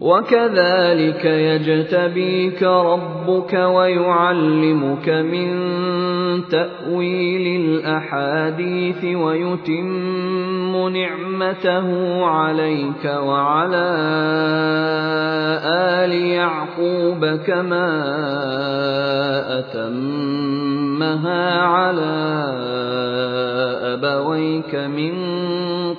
وَكَذَٰلِكَ يَجْتَبِيكَ رَبُّكَ وَيُعَلِّمُكَ مِن تَأْوِيلِ الْأَحَادِيثِ وَيُتِمُّ نِعْمَتَهُ عَلَيْكَ وَعَلَىٰ آلِ يَعْقُوبَ كَمَا أَتَمَّهَا عَلَىٰ أَبَوَيْكَ مِن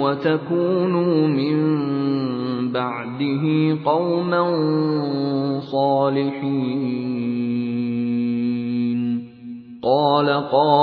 وَتَكُونُوا مِن بَعْدِهِ قَوْمًا صَالِحِينَ. قَالَ قَائِلٌ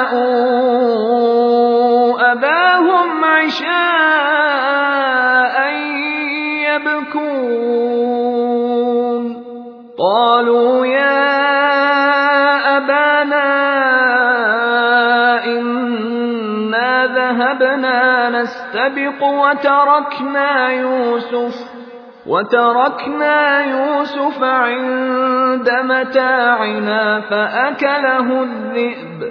وجاءوا أباهم عشاء يبكون قالوا يا أبانا إنا ذهبنا نستبق وتركنا يوسف وتركنا يوسف عند متاعنا فأكله الذئب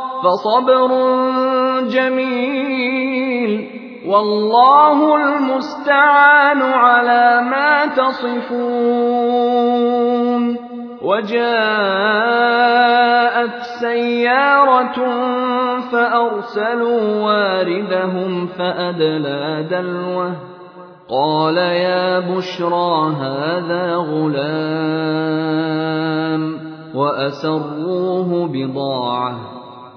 فصبر جميل. والله المستعان على ما تصفون. وجاءت سيارة فأرسلوا واردهم فأدلى دلوه. قال يا بشرى هذا غلام. وأسروه بضاعة.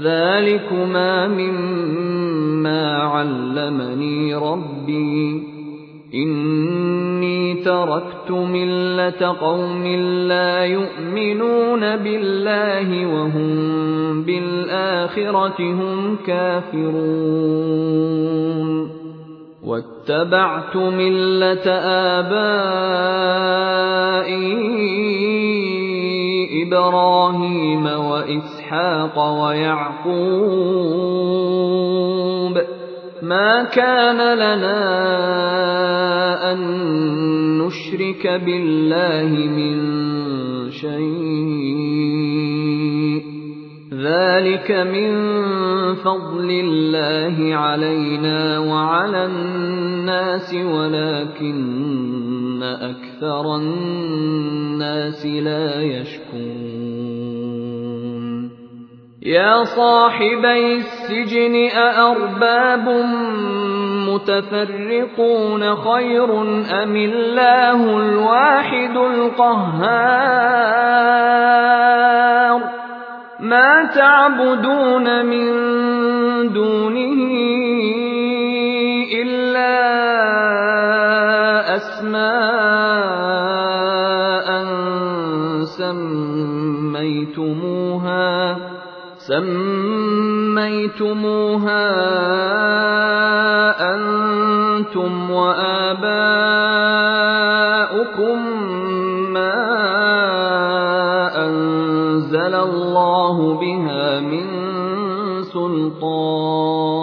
ذَٰلِكُمَا مِمَّا عَلَّمَنِي رَبِّي ۚ. إِنِّي تَرَكْتُ مِلَّةَ قَوْمٍ لَّا يُؤْمِنُونَ بِاللَّهِ وَهُم بِالْآخِرَةِ هُمْ كَافِرُونَ. وَاتَّبَعْتُ مِلَّةَ آبَائِي إِبْرَاهِيمَ وَإِسْحَاقَ وَيَعْقُوبَ ۚ مَا كَانَ لَنَا أَن نُّشْرِكَ بِاللَّهِ مِن شَيْءٍ ۚ. ذَٰلِكَ مِن فَضْلِ اللَّهِ عَلَيْنَا وَعَلَى النَّاسِ وَلَٰكِنَّ ولكن أكثر الناس لا يشكون يا صاحبي السجن أأرباب متفرقون خير أم الله الواحد القهار ما تعبدون من دونه أسماء سميتموها سميتموها أنتم وآباؤكم ما أنزل الله بها من سلطان.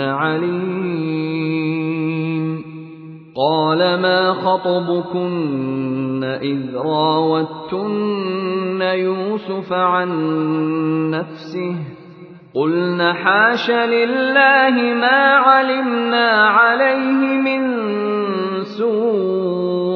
عَلِيمٌ قَالَ مَا خَطْبُكُنَّ إِذْ رَاوَدتُّنَّ يُوسُفَ عَن نَّفْسِهِ ۚ؟ قُلْنَ حَاشَ لِلَّهِ مَا عَلِمْنَا عَلَيْهِ مِن سُوءٍ.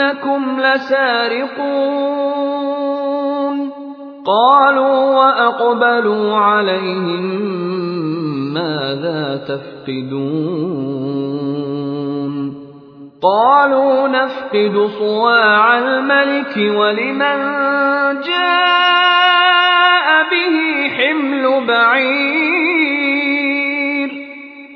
إنكم لسارقون. قالوا وأقبلوا عليهم ماذا تفقدون. قالوا نفقد صواع الملك ولمن جاء به حمل بعير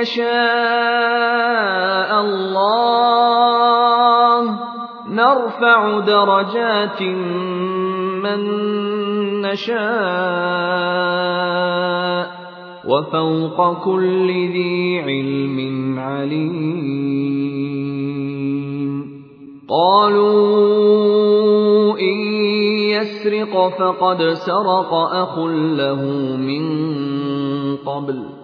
يشاء الله نرفع درجات من نشاء وفوق كل ذي علم عليم قالوا إن يسرق فقد سرق أخ له من قبل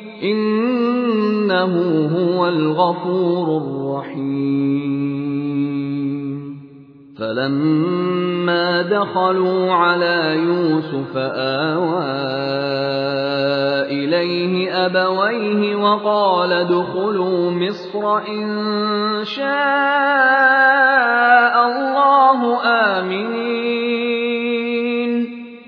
إِنَّهُ هُوَ الْغَفُورُ الرَّحِيمُ. فَلَمَّا دَخَلُوا عَلَىٰ يُوسُفَ آوَىٰ إِلَيْهِ أَبَوَيْهِ وَقَالَ ادْخُلُوا مِصْرَ إِن شَاءَ اللَّهُ آمِنِينَ.